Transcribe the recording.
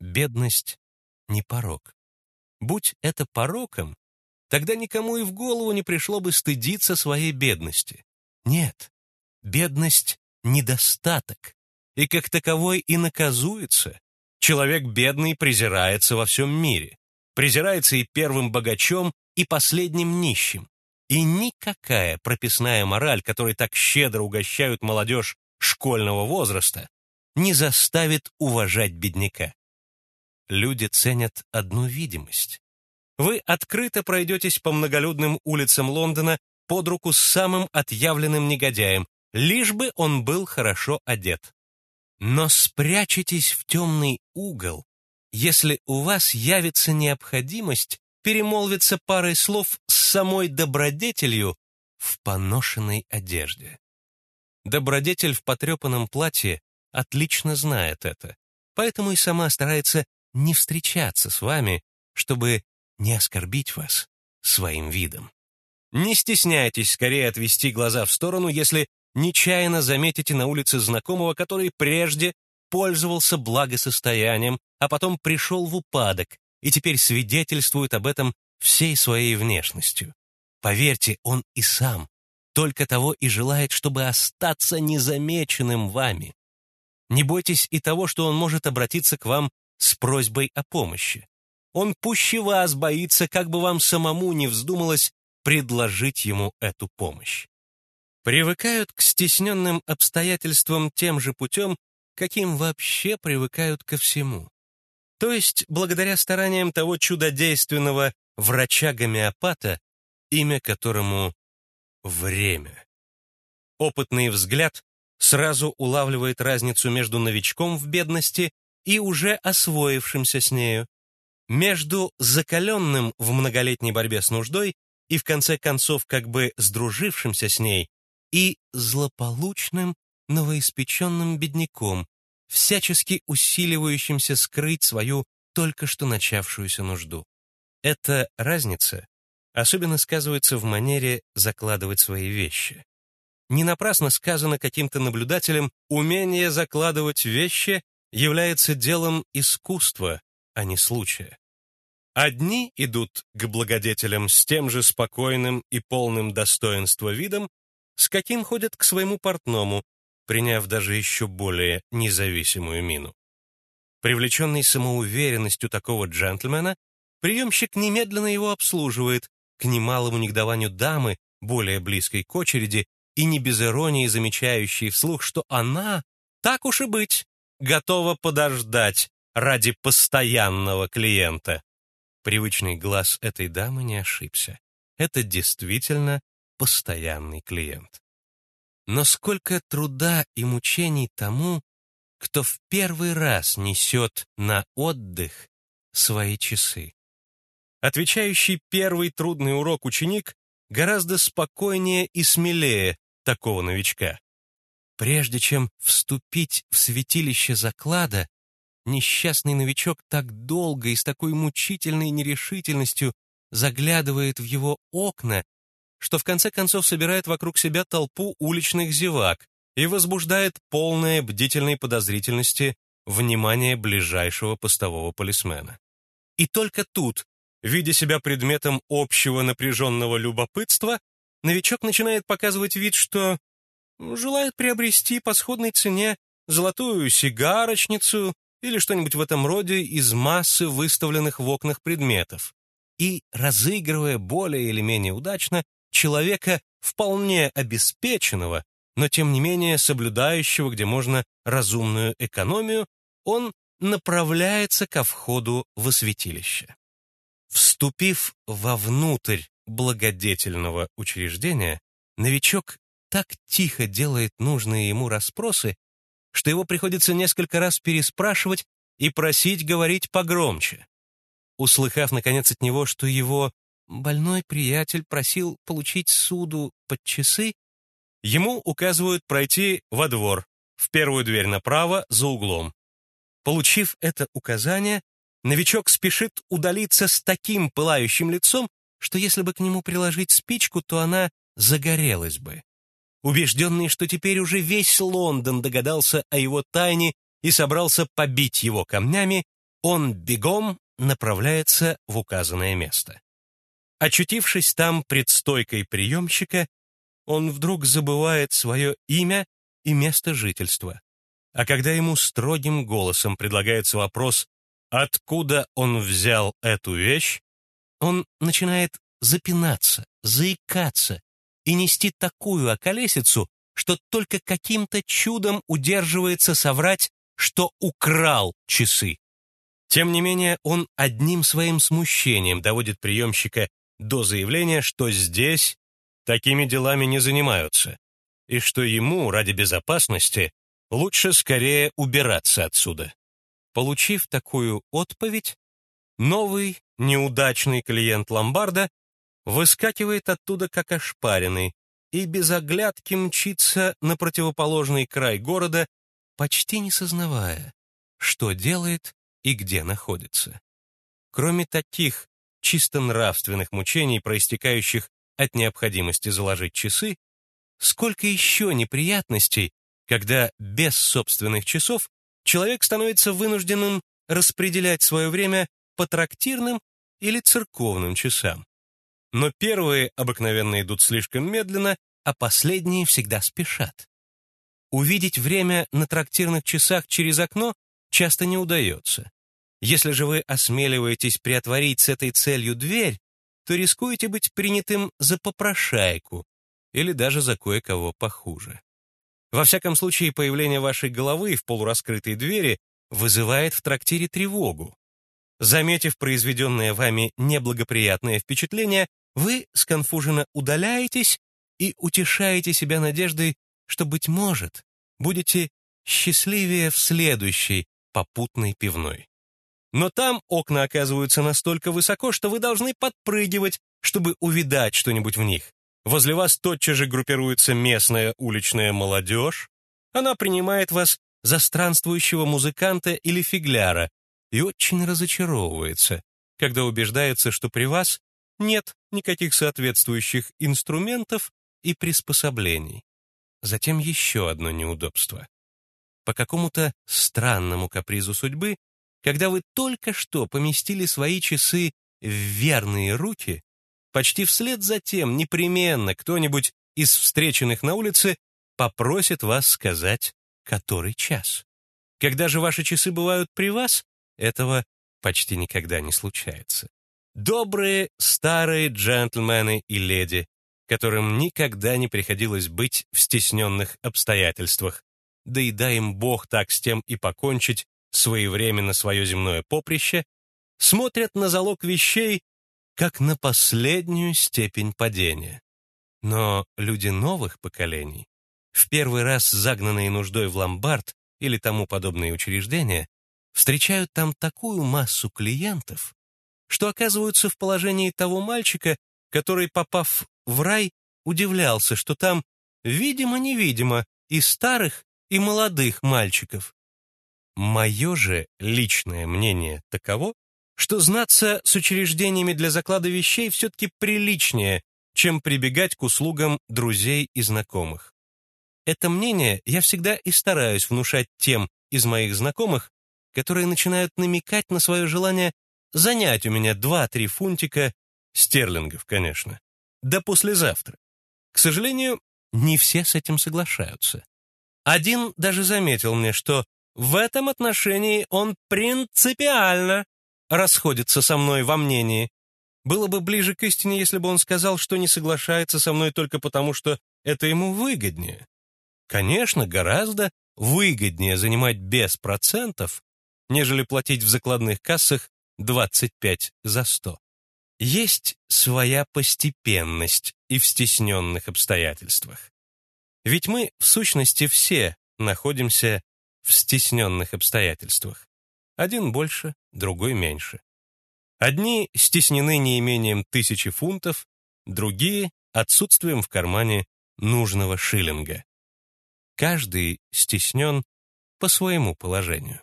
Бедность не порок. Будь это пороком, тогда никому и в голову не пришло бы стыдиться своей бедности. Нет, бедность — недостаток, и как таковой и наказуется. Человек бедный презирается во всем мире, презирается и первым богачом, и последним нищим. И никакая прописная мораль, которой так щедро угощают молодежь школьного возраста, не заставит уважать бедняка. Люди ценят одну видимость. Вы открыто пройдетесь по многолюдным улицам Лондона под руку с самым отъявленным негодяем, лишь бы он был хорошо одет. Но спрячетесь в темный угол, если у вас явится необходимость перемолвиться парой слов с самой добродетелью в поношенной одежде. Добродетель в потрепанном платье отлично знает это, поэтому и сама старается не встречаться с вами, чтобы не оскорбить вас своим видом. Не стесняйтесь скорее отвести глаза в сторону, если нечаянно заметите на улице знакомого, который прежде пользовался благосостоянием, а потом пришел в упадок и теперь свидетельствует об этом всей своей внешностью. Поверьте, он и сам только того и желает, чтобы остаться незамеченным вами. Не бойтесь и того, что он может обратиться к вам с просьбой о помощи. Он пуще вас боится, как бы вам самому не вздумалось предложить ему эту помощь. Привыкают к стесненным обстоятельствам тем же путем, каким вообще привыкают ко всему. То есть, благодаря стараниям того чудодейственного врача-гомеопата, имя которому — время. Опытный взгляд сразу улавливает разницу между новичком в бедности и уже освоившимся с нею, между закаленным в многолетней борьбе с нуждой и в конце концов как бы сдружившимся с ней, и злополучным новоиспеченным бедняком, всячески усиливающимся скрыть свою только что начавшуюся нужду. Эта разница особенно сказывается в манере закладывать свои вещи. Не напрасно сказано каким-то наблюдателем, умение закладывать вещи является делом искусства, а не случая. Одни идут к благодетелям с тем же спокойным и полным достоинства видом, с каким ходят к своему портному, приняв даже еще более независимую мину. Привлеченный самоуверенностью такого джентльмена, приемщик немедленно его обслуживает, к немалому негодованию дамы, более близкой к очереди, и не без иронии замечающей вслух, что она, так уж и быть, готова подождать ради постоянного клиента. Привычный глаз этой дамы не ошибся. Это действительно постоянный клиент. Но сколько труда и мучений тому, кто в первый раз несет на отдых свои часы. Отвечающий первый трудный урок ученик гораздо спокойнее и смелее такого новичка. Прежде чем вступить в святилище заклада, несчастный новичок так долго и с такой мучительной нерешительностью заглядывает в его окна, что в конце концов собирает вокруг себя толпу уличных зевак и возбуждает полное бдительной подозрительности внимание ближайшего постового полисмена. И только тут, видя себя предметом общего напряженного любопытства, новичок начинает показывать вид, что желает приобрести по сходной цене золотую сигарочницу или что-нибудь в этом роде из массы выставленных в окнах предметов. И, разыгрывая более или менее удачно, человека вполне обеспеченного, но тем не менее соблюдающего, где можно, разумную экономию, он направляется ко входу в святилище. Вступив вовнутрь благодетельного учреждения, новичок так тихо делает нужные ему расспросы, что его приходится несколько раз переспрашивать и просить говорить погромче. Услыхав, наконец, от него, что его больной приятель просил получить суду под часы, ему указывают пройти во двор, в первую дверь направо, за углом. Получив это указание, новичок спешит удалиться с таким пылающим лицом, что если бы к нему приложить спичку, то она загорелась бы. Убежденный, что теперь уже весь Лондон догадался о его тайне и собрался побить его камнями, он бегом направляется в указанное место. Очутившись там пред стойкой приемщика, он вдруг забывает свое имя и место жительства. А когда ему строгим голосом предлагается вопрос, откуда он взял эту вещь, он начинает запинаться, заикаться и нести такую околесицу, что только каким-то чудом удерживается соврать, что украл часы. Тем не менее, он одним своим смущением доводит приемщика до заявления, что здесь такими делами не занимаются, и что ему, ради безопасности, лучше скорее убираться отсюда. Получив такую отповедь, новый, неудачный клиент ломбарда выскакивает оттуда как ошпаренный и без оглядки мчится на противоположный край города, почти не сознавая, что делает и где находится. Кроме таких чисто нравственных мучений, проистекающих от необходимости заложить часы, сколько еще неприятностей, когда без собственных часов человек становится вынужденным распределять свое время по трактирным или церковным часам. Но первые обыкновенно идут слишком медленно, а последние всегда спешат. Увидеть время на трактирных часах через окно часто не удается. Если же вы осмеливаетесь приотворить с этой целью дверь, то рискуете быть принятым за попрошайку или даже за кое-кого похуже. Во всяком случае, появление вашей головы в полураскрытой двери вызывает в трактире тревогу. Заметив произведенное вами неблагоприятное впечатление, вы сконфуженно удаляетесь и утешаете себя надеждой, что, быть может, будете счастливее в следующей попутной пивной. Но там окна оказываются настолько высоко, что вы должны подпрыгивать, чтобы увидать что-нибудь в них. Возле вас тотчас же группируется местная уличная молодежь. Она принимает вас за странствующего музыканта или фигляра и очень разочаровывается, когда убеждается, что при вас нет никаких соответствующих инструментов и приспособлений. Затем еще одно неудобство. По какому-то странному капризу судьбы когда вы только что поместили свои часы в верные руки, почти вслед за тем непременно кто-нибудь из встреченных на улице попросит вас сказать, который час. Когда же ваши часы бывают при вас, этого почти никогда не случается. Добрые старые джентльмены и леди, которым никогда не приходилось быть в стесненных обстоятельствах, да и дай им Бог так с тем и покончить, своевременно свое земное поприще, смотрят на залог вещей как на последнюю степень падения. Но люди новых поколений, в первый раз загнанные нуждой в ломбард или тому подобные учреждения, встречают там такую массу клиентов, что оказываются в положении того мальчика, который, попав в рай, удивлялся, что там, видимо-невидимо, и старых, и молодых мальчиков, Мое же личное мнение таково, что знаться с учреждениями для заклада вещей все-таки приличнее, чем прибегать к услугам друзей и знакомых. Это мнение я всегда и стараюсь внушать тем из моих знакомых, которые начинают намекать на свое желание занять у меня 2-3 фунтика, стерлингов, конечно, до послезавтра. К сожалению, не все с этим соглашаются. Один даже заметил мне, что в этом отношении он принципиально расходится со мной во мнении. Было бы ближе к истине, если бы он сказал, что не соглашается со мной только потому, что это ему выгоднее. Конечно, гораздо выгоднее занимать без процентов, нежели платить в закладных кассах 25 за 100. Есть своя постепенность и в стесненных обстоятельствах. Ведь мы, в сущности, все находимся в стесненных обстоятельствах. Один больше, другой меньше. Одни стеснены неимением тысячи фунтов, другие — отсутствием в кармане нужного шиллинга. Каждый стеснен по своему положению.